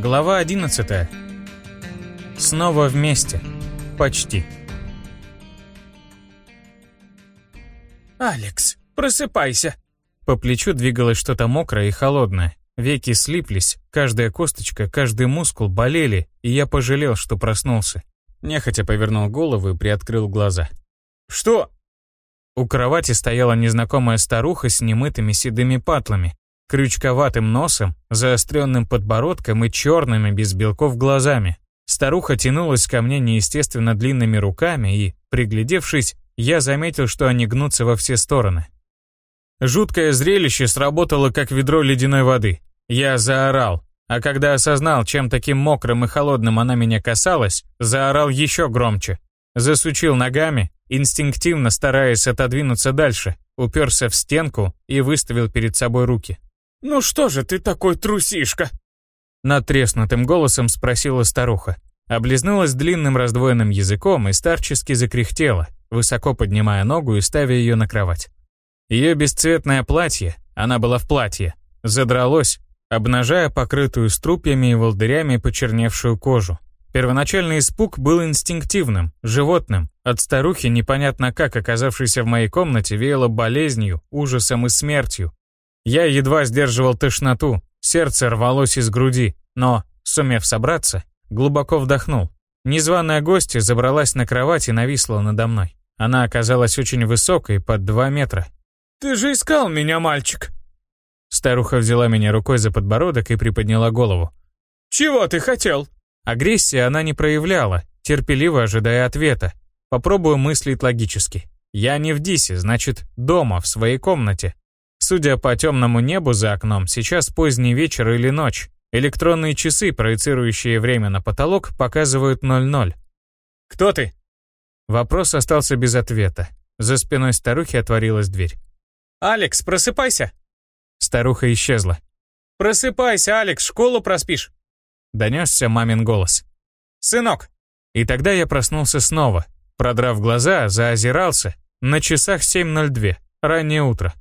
Глава 11. Снова вместе. Почти. «Алекс, просыпайся!» По плечу двигалось что-то мокрое и холодное. Веки слиплись, каждая косточка, каждый мускул болели, и я пожалел, что проснулся. Нехотя повернул голову и приоткрыл глаза. «Что?» У кровати стояла незнакомая старуха с немытыми седыми патлами, крючковатым носом, заостренным подбородком и черными без белков глазами. Старуха тянулась ко мне неестественно длинными руками и, приглядевшись, я заметил, что они гнутся во все стороны. Жуткое зрелище сработало, как ведро ледяной воды. Я заорал, а когда осознал, чем таким мокрым и холодным она меня касалась, заорал еще громче. Засучил ногами, инстинктивно стараясь отодвинуться дальше, уперся в стенку и выставил перед собой руки. «Ну что же ты такой трусишка?» Натреснутым голосом спросила старуха. Облизнулась длинным раздвоенным языком и старчески закряхтела, высоко поднимая ногу и ставя ее на кровать. Ее бесцветное платье, она была в платье, задралось, обнажая покрытую струпьями и волдырями почерневшую кожу. Первоначальный испуг был инстинктивным, животным. От старухи, непонятно как оказавшейся в моей комнате, веяло болезнью, ужасом и смертью. Я едва сдерживал тошноту, сердце рвалось из груди, но, сумев собраться, глубоко вдохнул. Незваная гостья забралась на кровать и нависла надо мной. Она оказалась очень высокой, под два метра. «Ты же искал меня, мальчик!» Старуха взяла меня рукой за подбородок и приподняла голову. «Чего ты хотел?» Агрессии она не проявляла, терпеливо ожидая ответа. Попробую мыслить логически. Я не в Дисе, значит, дома, в своей комнате. Судя по темному небу за окном, сейчас поздний вечер или ночь. Электронные часы, проецирующие время на потолок, показывают 00. «Кто ты?» Вопрос остался без ответа. За спиной старухи отворилась дверь. «Алекс, просыпайся!» Старуха исчезла. «Просыпайся, Алекс, школу проспишь!» Донесся мамин голос. «Сынок!» И тогда я проснулся снова. Продрав глаза, заозирался. На часах 7.02, раннее утро.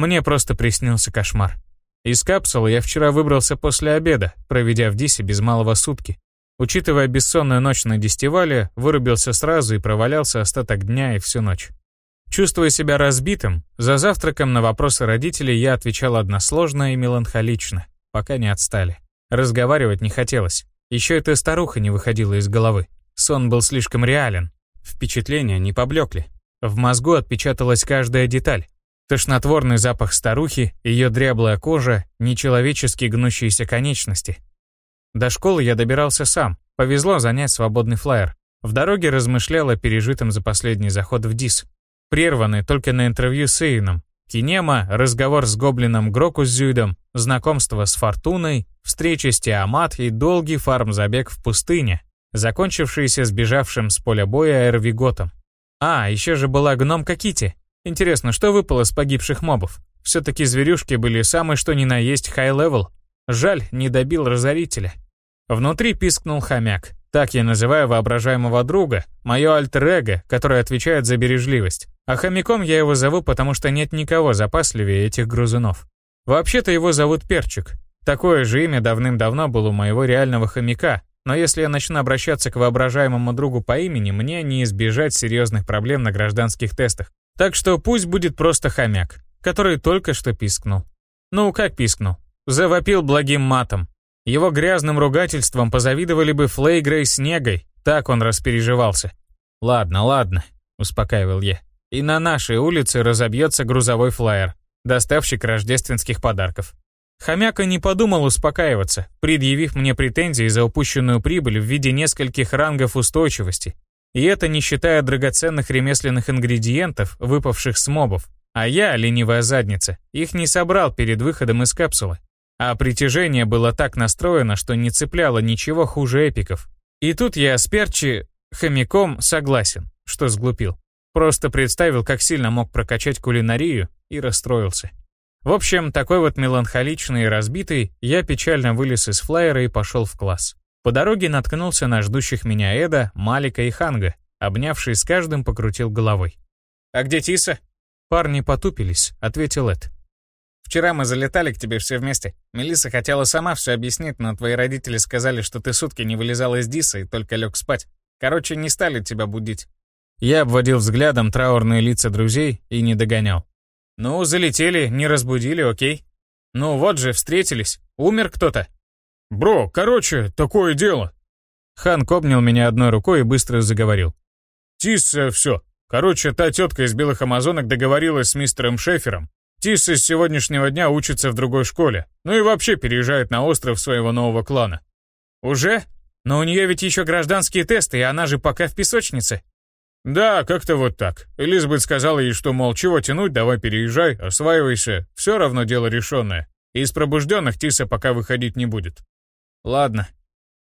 Мне просто приснился кошмар. Из капсулы я вчера выбрался после обеда, проведя в Дисе без малого сутки. Учитывая бессонную ночь на дестивале, вырубился сразу и провалялся остаток дня и всю ночь. Чувствуя себя разбитым, за завтраком на вопросы родителей я отвечал односложно и меланхолично, пока не отстали. Разговаривать не хотелось. Еще эта старуха не выходила из головы. Сон был слишком реален. Впечатления не поблекли. В мозгу отпечаталась каждая деталь. Тошнотворный запах старухи, ее дряблая кожа, нечеловечески гнущиеся конечности. До школы я добирался сам. Повезло занять свободный флайер. В дороге размышлял о пережитом за последний заход в ДИС. Прерванный только на интервью с Эйном. Кинема, разговор с гоблином Грокузюидом, знакомство с Фортуной, встреча с Тиамат и долгий фармзабег в пустыне, закончившийся сбежавшим с поля боя Эрвиготом. А, еще же была гномка Кити. Интересно, что выпало с погибших мобов? Все-таки зверюшки были самые что ни на есть high-level. Жаль, не добил разорителя. Внутри пискнул хомяк. Так я называю воображаемого друга, мое альтер-эго, которое отвечает за бережливость. А хомяком я его зову, потому что нет никого запасливее этих грызунов. Вообще-то его зовут Перчик. Такое же имя давным-давно было у моего реального хомяка, но если я начну обращаться к воображаемому другу по имени, мне не избежать серьезных проблем на гражданских тестах. Так что пусть будет просто хомяк, который только что пискнул. Ну, как пискнул? Завопил благим матом. Его грязным ругательством позавидовали бы Флейгрей Снегой, так он распереживался. «Ладно, ладно», — успокаивал я. «И на нашей улице разобьется грузовой флайер, доставщик рождественских подарков». Хомяка не подумал успокаиваться, предъявив мне претензии за упущенную прибыль в виде нескольких рангов устойчивости. И это не считая драгоценных ремесленных ингредиентов, выпавших с мобов. А я, ленивая задница, их не собрал перед выходом из капсулы. А притяжение было так настроено, что не цепляло ничего хуже эпиков. И тут я с Перчи хомяком согласен, что сглупил. Просто представил, как сильно мог прокачать кулинарию, и расстроился. В общем, такой вот меланхоличный и разбитый, я печально вылез из флайера и пошел в класс. По дороге наткнулся на ждущих меня Эда, Малика и Ханга. Обнявший с каждым, покрутил головой. «А где Тиса?» Парни потупились, ответил Эд. Вчера мы залетали к тебе все вместе. Мелисса хотела сама все объяснить, но твои родители сказали, что ты сутки не вылезал из Диса и только лег спать. Короче, не стали тебя будить. Я обводил взглядом траурные лица друзей и не догонял. Ну, залетели, не разбудили, окей. Ну вот же, встретились. Умер кто-то. Бро, короче, такое дело. Ханк обнял меня одной рукой и быстро заговорил. Тисса, все. Короче, та тетка из белых амазонок договорилась с мистером Шефером. Тисса с сегодняшнего дня учится в другой школе. Ну и вообще переезжает на остров своего нового клана. Уже? Но у нее ведь еще гражданские тесты, и она же пока в песочнице. Да, как-то вот так. Элизабет сказала ей, что, мол, чего тянуть, давай переезжай, осваивайся, все равно дело решенное. Из пробужденных Тиса пока выходить не будет. Ладно.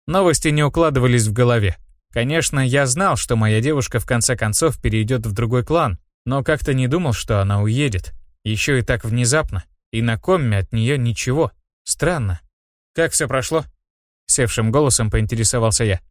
Новости не укладывались в голове. Конечно, я знал, что моя девушка в конце концов перейдет в другой клан, но как-то не думал, что она уедет. Еще и так внезапно. И на комме от нее ничего. Странно. Как все прошло? Севшим голосом поинтересовался я.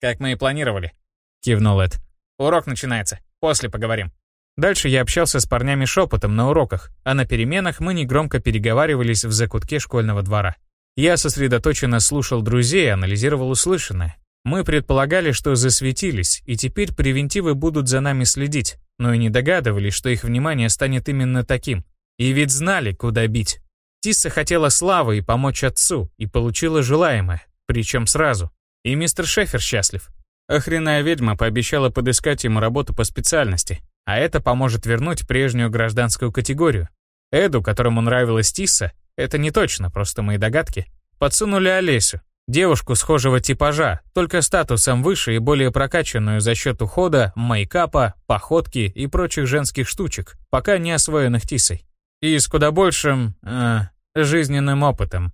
Как мы и планировали. Кивнул Эд. Урок начинается. После поговорим. Дальше я общался с парнями шепотом на уроках, а на переменах мы негромко переговаривались в закутке школьного двора. Я сосредоточенно слушал друзей анализировал услышанное. Мы предполагали, что засветились, и теперь превентивы будут за нами следить, но и не догадывались, что их внимание станет именно таким. И ведь знали, куда бить. Тисса хотела славы и помочь отцу, и получила желаемое, причем сразу. И мистер Шефер счастлив. Охренная ведьма пообещала подыскать ему работу по специальности, а это поможет вернуть прежнюю гражданскую категорию. Эду, которому нравилась Тисса, это не точно, просто мои догадки, подсунули Олесю, девушку схожего типажа, только статусом выше и более прокачанную за счет ухода, мейкапа, походки и прочих женских штучек, пока не освоенных Тиссой. И с куда большим, э, жизненным опытом.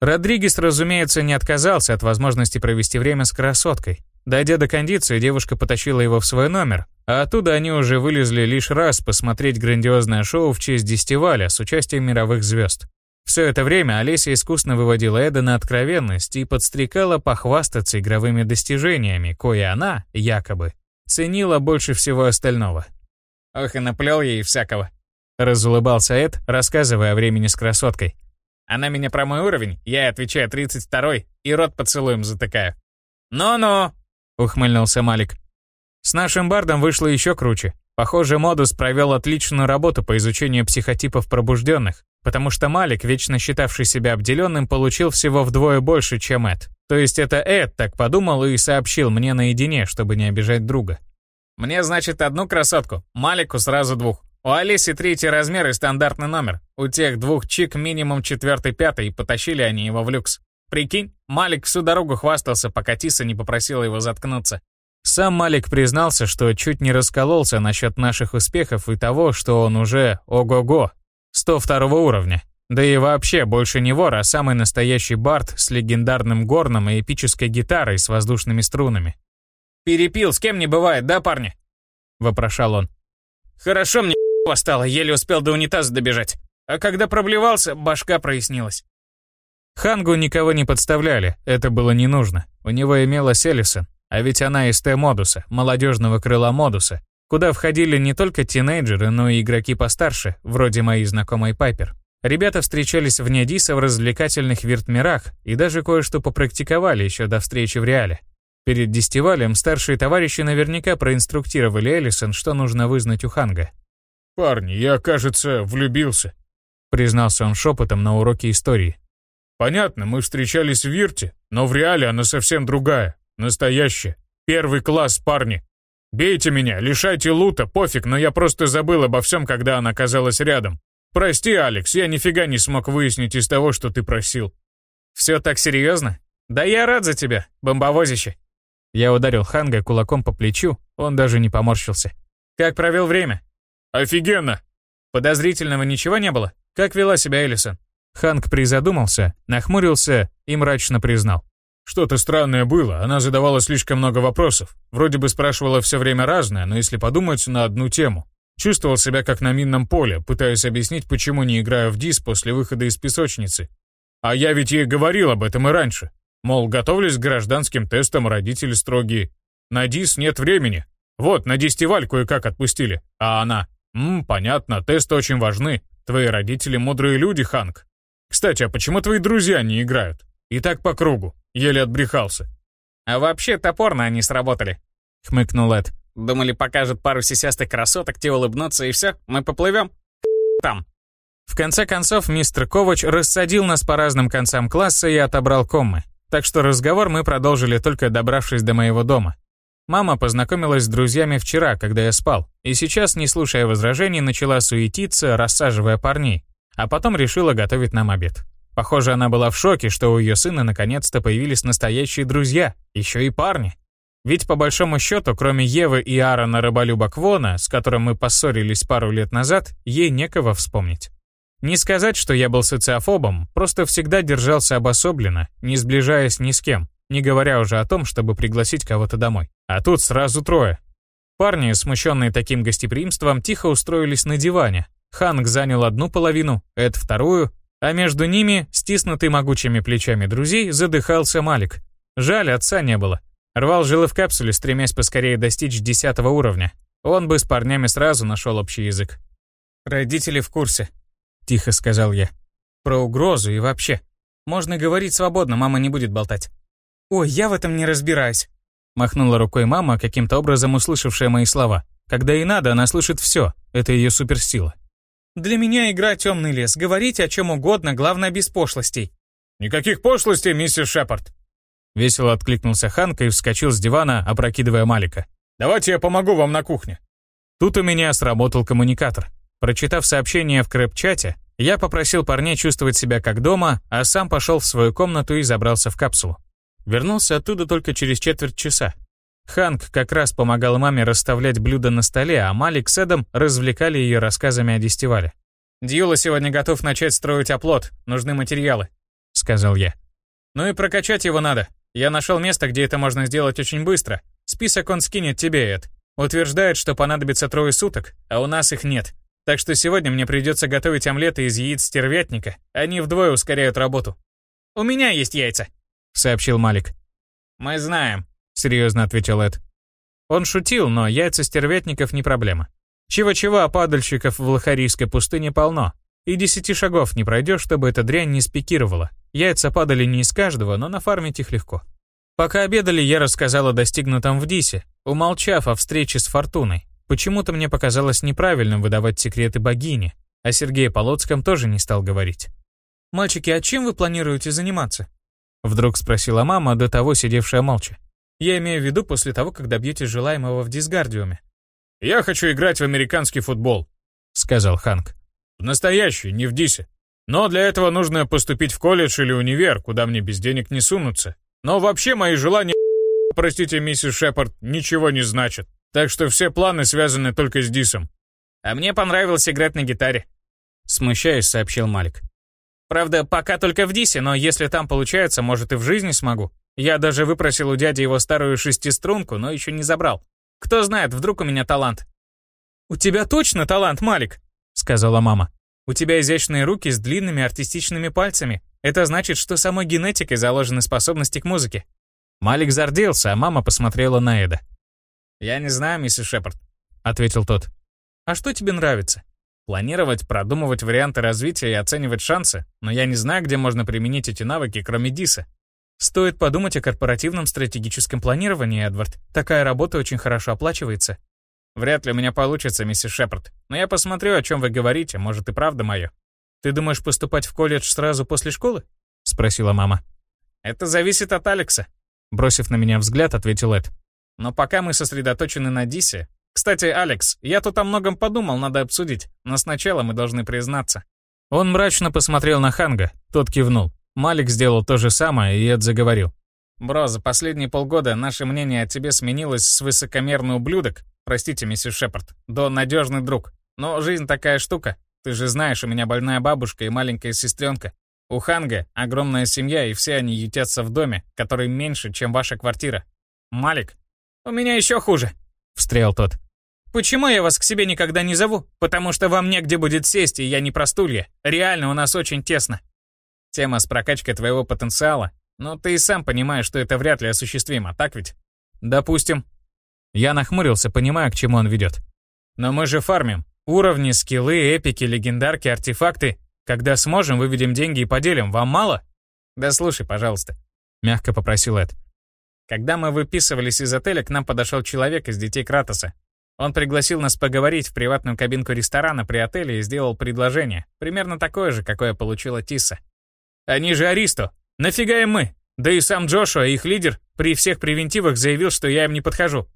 Родригес, разумеется, не отказался от возможности провести время с красоткой, Дойдя до кондиции, девушка потащила его в свой номер, а оттуда они уже вылезли лишь раз посмотреть грандиозное шоу в честь десятиваля с участием мировых звезд. Все это время Олеся искусно выводила Эда на откровенность и подстрекала похвастаться игровыми достижениями, кое она, якобы, ценила больше всего остального. «Ох, и наплел ей всякого», — разулыбался Эд, рассказывая о времени с красоткой. «Она меня про мой уровень, я отвечаю 32-й, и рот поцелуем затыкаю». «Ну-ну», ухмыльнулся Малик. С нашим бардом вышло еще круче. Похоже, Модус провел отличную работу по изучению психотипов пробужденных, потому что Малик, вечно считавший себя обделенным, получил всего вдвое больше, чем Эд. То есть это Эд так подумал и сообщил мне наедине, чтобы не обижать друга. «Мне, значит, одну красотку, Малику сразу двух. У Алисы третий размер и стандартный номер. У тех двух чик минимум четвертый-пятый, и потащили они его в люкс. Прикинь, Малик всю дорогу хвастался, пока Тиса не попросила его заткнуться. Сам Малик признался, что чуть не раскололся насчет наших успехов и того, что он уже ого-го, 102 уровня. Да и вообще больше не вор, а самый настоящий бард с легендарным горном и эпической гитарой с воздушными струнами. «Перепил, с кем не бывает, да, парни?» — вопрошал он. «Хорошо мне стало, еле успел до унитаза добежать. А когда проблевался, башка прояснилась. Хангу никого не подставляли, это было не нужно. У него имелась Элисон, а ведь она из Т-модуса, молодежного крыла модуса, куда входили не только тинейджеры, но и игроки постарше, вроде моей знакомой Пайпер. Ребята встречались вне Диса в развлекательных виртмирах и даже кое-что попрактиковали еще до встречи в реале. Перед дестивалем старшие товарищи наверняка проинструктировали Элисон, что нужно вызнать у Ханга. «Парни, я, кажется, влюбился», признался он шепотом на уроке истории. Понятно, мы встречались в Вирте, но в реале она совсем другая. Настоящая. Первый класс, парни. Бейте меня, лишайте лута, пофиг, но я просто забыл обо всем, когда она оказалась рядом. Прости, Алекс, я нифига не смог выяснить из того, что ты просил. Все так серьезно? Да я рад за тебя, бомбовозище. Я ударил Ханга кулаком по плечу, он даже не поморщился. Как провел время? Офигенно. Подозрительного ничего не было? Как вела себя Элисон? Ханк призадумался, нахмурился и мрачно признал. Что-то странное было, она задавала слишком много вопросов. Вроде бы спрашивала все время разное, но если подумать, на одну тему. Чувствовал себя как на минном поле, пытаясь объяснить, почему не играю в дис после выхода из песочницы. А я ведь ей говорил об этом и раньше. Мол, готовлюсь к гражданским тестам, родители строгие. На дис нет времени. Вот, на дистиваль кое-как отпустили. А она, «Ммм, понятно, тесты очень важны. Твои родители мудрые люди, Ханк. Кстати, а почему твои друзья не играют? И так по кругу. Еле отбрехался. А вообще топорно они сработали, хмыкнул Эд. Думали, покажут пару сисястых красоток, те улыбнутся и все, мы поплывем. Там. В конце концов, мистер Ковач рассадил нас по разным концам класса и отобрал коммы. Так что разговор мы продолжили только добравшись до моего дома. Мама познакомилась с друзьями вчера, когда я спал, и сейчас, не слушая возражений, начала суетиться, рассаживая парней, а потом решила готовить нам обед. Похоже, она была в шоке, что у ее сына наконец-то появились настоящие друзья, еще и парни. Ведь по большому счету, кроме Евы и Аарона Рыболюба Квона, с которым мы поссорились пару лет назад, ей некого вспомнить. Не сказать, что я был социофобом, просто всегда держался обособленно, не сближаясь ни с кем, не говоря уже о том, чтобы пригласить кого-то домой. А тут сразу трое. Парни, смущенные таким гостеприимством, тихо устроились на диване. Ханг занял одну половину, Эд вторую, а между ними, стиснутый могучими плечами друзей, задыхался Малик. Жаль, отца не было. Рвал жилы в капсуле, стремясь поскорее достичь десятого уровня. Он бы с парнями сразу нашел общий язык. «Родители в курсе», — тихо сказал я. «Про угрозу и вообще. Можно говорить свободно, мама не будет болтать». «Ой, я в этом не разбираюсь», — махнула рукой мама, каким-то образом услышавшая мои слова. Когда ей надо, она слышит все. Это ее суперсила. «Для меня игра «Темный лес». Говорите о чем угодно, главное, без пошлостей». «Никаких пошлостей, миссис Шепард», Весело откликнулся Ханка и вскочил с дивана, опрокидывая Малика. «Давайте я помогу вам на кухне». Тут у меня сработал коммуникатор. Прочитав сообщение в крэп-чате, я попросил парней чувствовать себя как дома, а сам пошел в свою комнату и забрался в капсулу. Вернулся оттуда только через четверть часа. Ханк как раз помогал маме расставлять блюда на столе, а Малик с Эдом развлекали ее рассказами о дестивале. «Дьюла сегодня готов начать строить оплот, нужны материалы», — сказал я. «Ну и прокачать его надо. Я нашел место, где это можно сделать очень быстро. Список он скинет тебе, Эд. Утверждает, что понадобится трое суток, а у нас их нет. Так что сегодня мне придется готовить омлеты из яиц стервятника. Они вдвое ускоряют работу. «У меня есть яйца», — сообщил Малик. «Мы знаем», — серьезно ответил Эд. Он шутил, но яйца стервятников не проблема. Чего-чего, а падальщиков в Лохарийской пустыне полно. И десяти шагов не пройдешь, чтобы эта дрянь не спикировала. Яйца падали не из каждого, но нафармить их легко. Пока обедали, я рассказал о достигнутом в Дисе, умолчав о встрече с Фортуной. Почему-то мне показалось неправильным выдавать секреты богини, а Сергея Полоцком тоже не стал говорить. «Мальчики, а чем вы планируете заниматься?» Вдруг спросила мама, до того сидевшая молча. «Я имею в виду после того, как добьетесь желаемого в Дисгардиуме». «Я хочу играть в американский футбол», — сказал Ханк. «В настоящий, не в Дисе. Но для этого нужно поступить в колледж или универ, куда мне без денег не сунуться. Но вообще мои желания, простите, миссис Шепард, ничего не значат. Так что все планы связаны только с Дисом. А мне понравилось играть на гитаре. Смущаясь, сообщил Малик. Правда, пока только в Дисе, но если там получается, может и в жизни смогу. Я даже выпросил у дяди его старую шестиструнку, но еще не забрал. Кто знает, вдруг у меня талант. «У тебя точно талант, Малик?» — сказала мама. У тебя изящные руки с длинными артистичными пальцами. Это значит, что самой генетикой заложены способности к музыке». Малик зарделся, а мама посмотрела на Эда. «Я не знаю, миссис Шепард», — ответил тот. «А что тебе нравится?» «Планировать, продумывать варианты развития и оценивать шансы, но я не знаю, где можно применить эти навыки, кроме ДИСа». «Стоит подумать о корпоративном стратегическом планировании, Эдвард. Такая работа очень хорошо оплачивается. Вряд ли у меня получится, миссис Шепард. Но я посмотрю, о чем вы говорите, может и правда мое. Ты думаешь поступать в колледж сразу после школы? Спросила мама. Это зависит от Алекса. Бросив на меня взгляд, ответил Эд. Но пока мы сосредоточены на Дисе... Кстати, Алекс, я тут о многом подумал, надо обсудить. Но сначала мы должны признаться. Он мрачно посмотрел на Ханга, тот кивнул. Малик сделал то же самое, и Эд заговорил. «Бро, за последние полгода наше мнение о тебе сменилось с высокомерный ублюдок Простите, миссис Шепард. До надежный друг. Но жизнь такая штука. Ты же знаешь, у меня больная бабушка и маленькая сестренка. У Ханга огромная семья, и все они ютятся в доме, который меньше, чем ваша квартира. Малик, у меня еще хуже, встрял тот. Почему я вас к себе никогда не зову? Потому что вам негде будет сесть, и я не простулья. Реально, у нас очень тесно. Тема с прокачкой твоего потенциала. Но ты и сам понимаешь, что это вряд ли осуществимо, так ведь? Допустим, я нахмурился, понимая, к чему он ведет. «Но мы же фармим. Уровни, скиллы, эпики, легендарки, артефакты. Когда сможем, выведем деньги и поделим. Вам мало? Да слушай, пожалуйста. Мягко попросил Эд. Когда мы выписывались из отеля, к нам подошел человек из детей Кратоса. Он пригласил нас поговорить в приватную кабинку ресторана при отеле и сделал предложение, примерно такое же, какое получила Тисса. «Они же Аристо! Нафига им мы? Да и сам Джошуа, их лидер, при всех превентивах заявил, что я им не подхожу».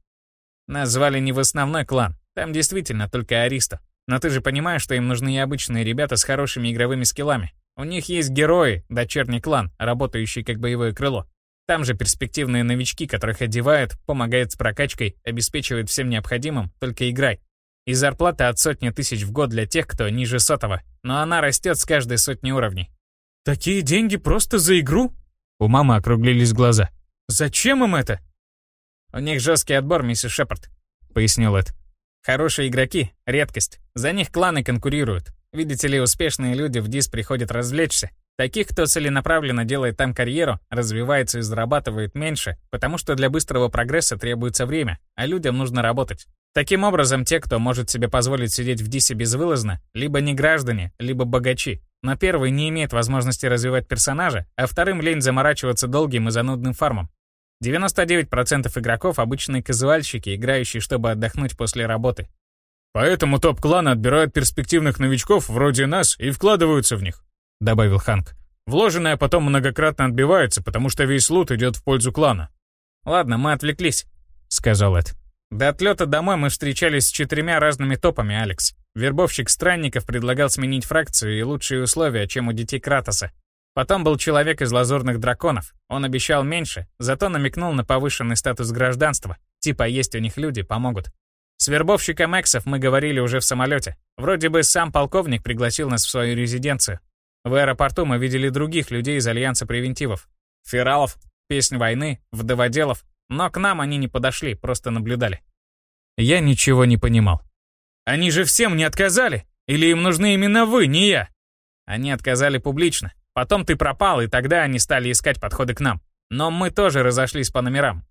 Нас звали не в основной клан, там действительно только Аристо. Но ты же понимаешь, что им нужны и обычные ребята с хорошими игровыми скиллами. У них есть герои, дочерний клан, работающий как боевое крыло. Там же перспективные новички, которых одевают, помогают с прокачкой, обеспечивают всем необходимым, только играй. И зарплата от сотни тысяч в год для тех, кто ниже сотого, но она растет с каждой сотни уровней. «Такие деньги просто за игру?» У мамы округлились глаза. «Зачем им это?» «У них жесткий отбор, миссис Шепард», — пояснил Эд. «Хорошие игроки — редкость. За них кланы конкурируют. Видите ли, успешные люди в ДИС приходят развлечься, Таких, кто целенаправленно делает там карьеру, развивается и зарабатывает меньше, потому что для быстрого прогресса требуется время, а людям нужно работать. Таким образом, те, кто может себе позволить сидеть в ДИСе безвылазно, либо не граждане, либо богачи. Но первый не имеет возможности развивать персонажа, а вторым лень заморачиваться долгим и занудным фармом. 99% игроков — обычные казуальщики, играющие, чтобы отдохнуть после работы. Поэтому топ-кланы отбирают перспективных новичков вроде нас и вкладываются в них. — добавил Ханк. «Вложенное потом многократно отбивается, потому что весь лут идет в пользу клана». «Ладно, мы отвлеклись», — сказал Эд. «До отлета домой мы встречались с четырьмя разными топами, Алекс. Вербовщик странников предлагал сменить фракцию и лучшие условия, чем у детей Кратоса. Потом был человек из лазурных драконов. Он обещал меньше, зато намекнул на повышенный статус гражданства. Типа есть у них люди, помогут. С вербовщиком Эксов мы говорили уже в самолете. Вроде бы сам полковник пригласил нас в свою резиденцию. В аэропорту мы видели других людей из Альянса превентивов. Фералов, Песнь войны, Вдоводелов. Но к нам они не подошли, просто наблюдали. Я ничего не понимал. Они же всем не отказали? Или им нужны именно вы, не я? Они отказали публично. Потом ты пропал, и тогда они стали искать подходы к нам. Но мы тоже разошлись по номерам.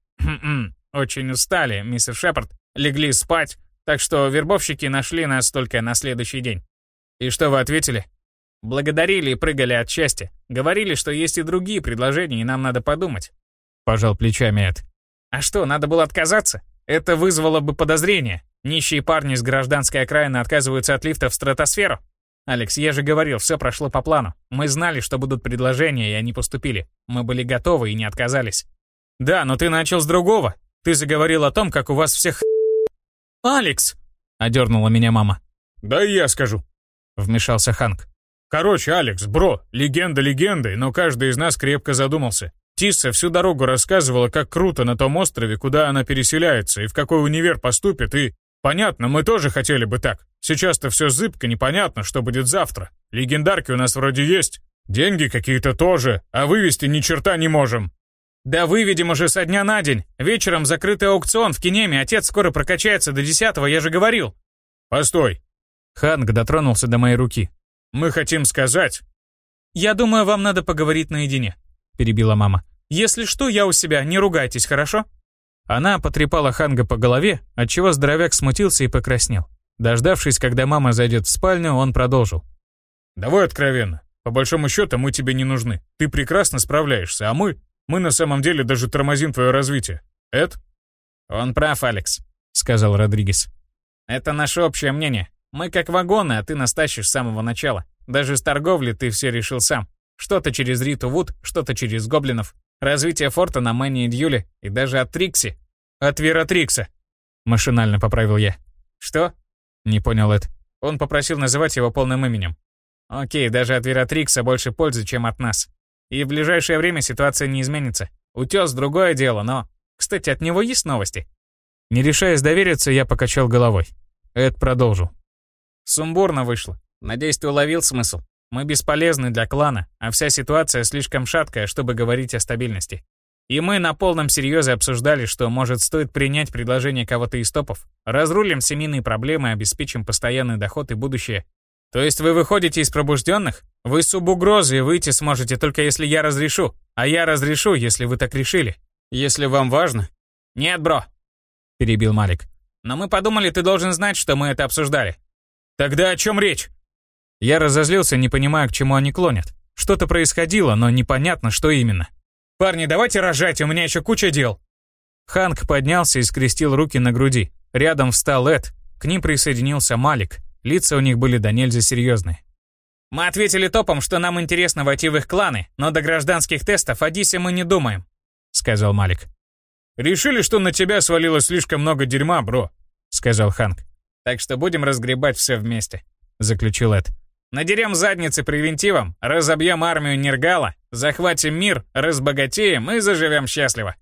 Очень устали, мистер Шепард. Легли спать, так что вербовщики нашли нас только на следующий день. И что вы ответили? Благодарили и прыгали от счастья. Говорили, что есть и другие предложения, и нам надо подумать. Пожал плечами Эд. А что, надо было отказаться? Это вызвало бы подозрение. Нищие парни с гражданской окраины отказываются от лифта в стратосферу. Алекс, я же говорил, все прошло по плану. Мы знали, что будут предложения, и они поступили. Мы были готовы и не отказались. Да, но ты начал с другого. Ты заговорил о том, как у вас всех... Алекс! Одернула меня мама. Да и я скажу. Вмешался Ханк. Короче, Алекс, бро, легенда легендой, но каждый из нас крепко задумался. Тисса всю дорогу рассказывала, как круто на том острове, куда она переселяется и в какой универ поступит, и... Понятно, мы тоже хотели бы так. Сейчас-то все зыбко, непонятно, что будет завтра. Легендарки у нас вроде есть. Деньги какие-то тоже, а вывести ни черта не можем. Да выведем уже со дня на день. Вечером закрытый аукцион в Кинеме, отец скоро прокачается до десятого, я же говорил. Постой. Ханг дотронулся до моей руки. Мы хотим сказать...» «Я думаю, вам надо поговорить наедине», — перебила мама. «Если что, я у себя, не ругайтесь, хорошо?» Она потрепала Ханга по голове, отчего здоровяк смутился и покраснел. Дождавшись, когда мама зайдет в спальню, он продолжил. «Давай откровенно. По большому счету, мы тебе не нужны. Ты прекрасно справляешься, а мы... Мы на самом деле даже тормозим твое развитие. Эд?» «Он прав, Алекс», — сказал Родригес. «Это наше общее мнение. Мы как вагоны, а ты нас тащишь с самого начала. Даже с торговли ты все решил сам. Что-то через Риту Вуд, что-то через гоблинов. Развитие форта на Мэнни и Дьюле, и даже от Трикси. От Вера Трикса. Машинально поправил я. Что? Не понял Эд. Он попросил называть его полным именем. Окей, даже от Вера Трикса больше пользы, чем от нас. И в ближайшее время ситуация не изменится. Утес — другое дело, но... Кстати, от него есть новости? Не решаясь довериться, я покачал головой. Эд продолжил. Сумбурно вышло. Надеюсь, ты уловил смысл. Мы бесполезны для клана, а вся ситуация слишком шаткая, чтобы говорить о стабильности. И мы на полном серьезе обсуждали, что, может, стоит принять предложение кого-то из топов. Разрулим семейные проблемы, обеспечим постоянный доход и будущее. То есть вы выходите из пробужденных? Вы субугрозы и выйти сможете только если я разрешу. А я разрешу, если вы так решили. Если вам важно. Нет, бро, перебил Малик. Но мы подумали, ты должен знать, что мы это обсуждали. Тогда о чем речь? Я разозлился, не понимая, к чему они клонят. Что-то происходило, но непонятно, что именно. «Парни, давайте рожать, у меня еще куча дел!» Ханк поднялся и скрестил руки на груди. Рядом встал Эд, к ним присоединился Малик. Лица у них были до нельзя серьезные. «Мы ответили топом, что нам интересно войти в их кланы, но до гражданских тестов о Дисе мы не думаем», — сказал Малик. «Решили, что на тебя свалилось слишком много дерьма, бро», — сказал Ханк. «Так что будем разгребать все вместе», — заключил Эд. Надерем задницы превентивом, разобьем армию Нергала, захватим мир, разбогатеем и заживем счастливо.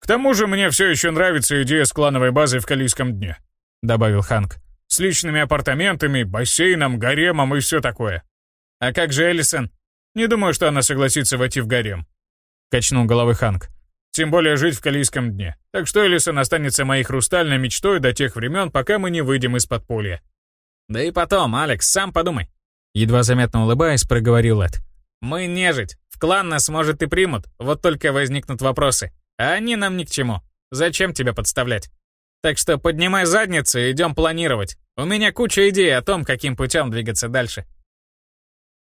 К тому же мне все еще нравится идея с клановой базой в Калийском дне», — добавил Ханк. «С личными апартаментами, бассейном, гаремом и все такое». «А как же Эллисон?» «Не думаю, что она согласится войти в гарем», — качнул головой Ханк. «Тем более жить в Калийском дне. Так что Эллисон останется моей хрустальной мечтой до тех времен, пока мы не выйдем из подполья». «Да и потом, Алекс, сам подумай. Едва заметно улыбаясь, проговорил Эд. «Мы нежить. В клан нас, может, и примут. Вот только возникнут вопросы. А они нам ни к чему. Зачем тебя подставлять? Так что поднимай задницу и идем планировать. У меня куча идей о том, каким путем двигаться дальше.